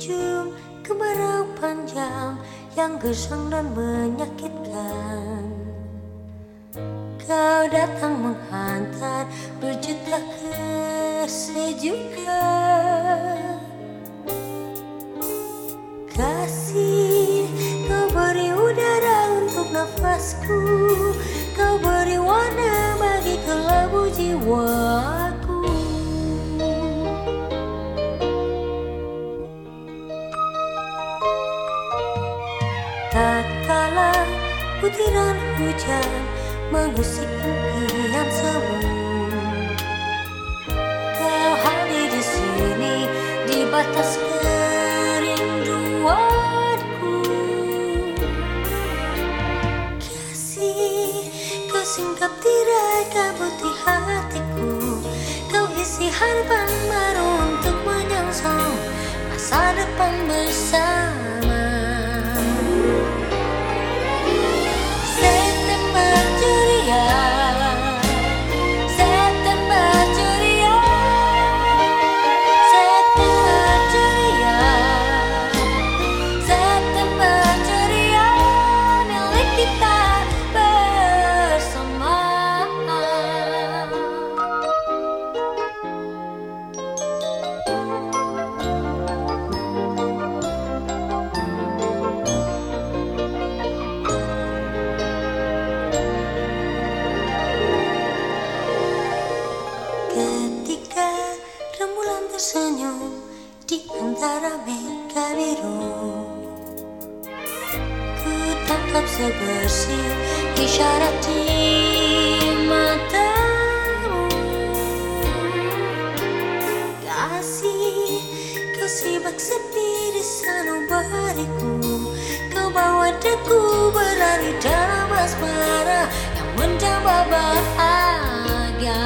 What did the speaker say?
ujung kemarau panjang yang gersang dan menyakitkan. Kau datang menghantar berjuta kesejukan Kasih kau beri udara untuk nafasku. Kau beri warna bagi gelap Tatkala butiran hujan mengusik impian semu. Kau hadir di sini di batas kerinduanku. Kasih kau singkap tirai kau putih hatiku. Kau isi harapan baru untuk menyongsong masa depan bersama tersenyum di antara mega biru. Ku tangkap sebersih isyarat di matamu. Kasih kau sibak sepi di sanubariku. Kau bawa deku berlari dalam asmara Yang menjambah bahagia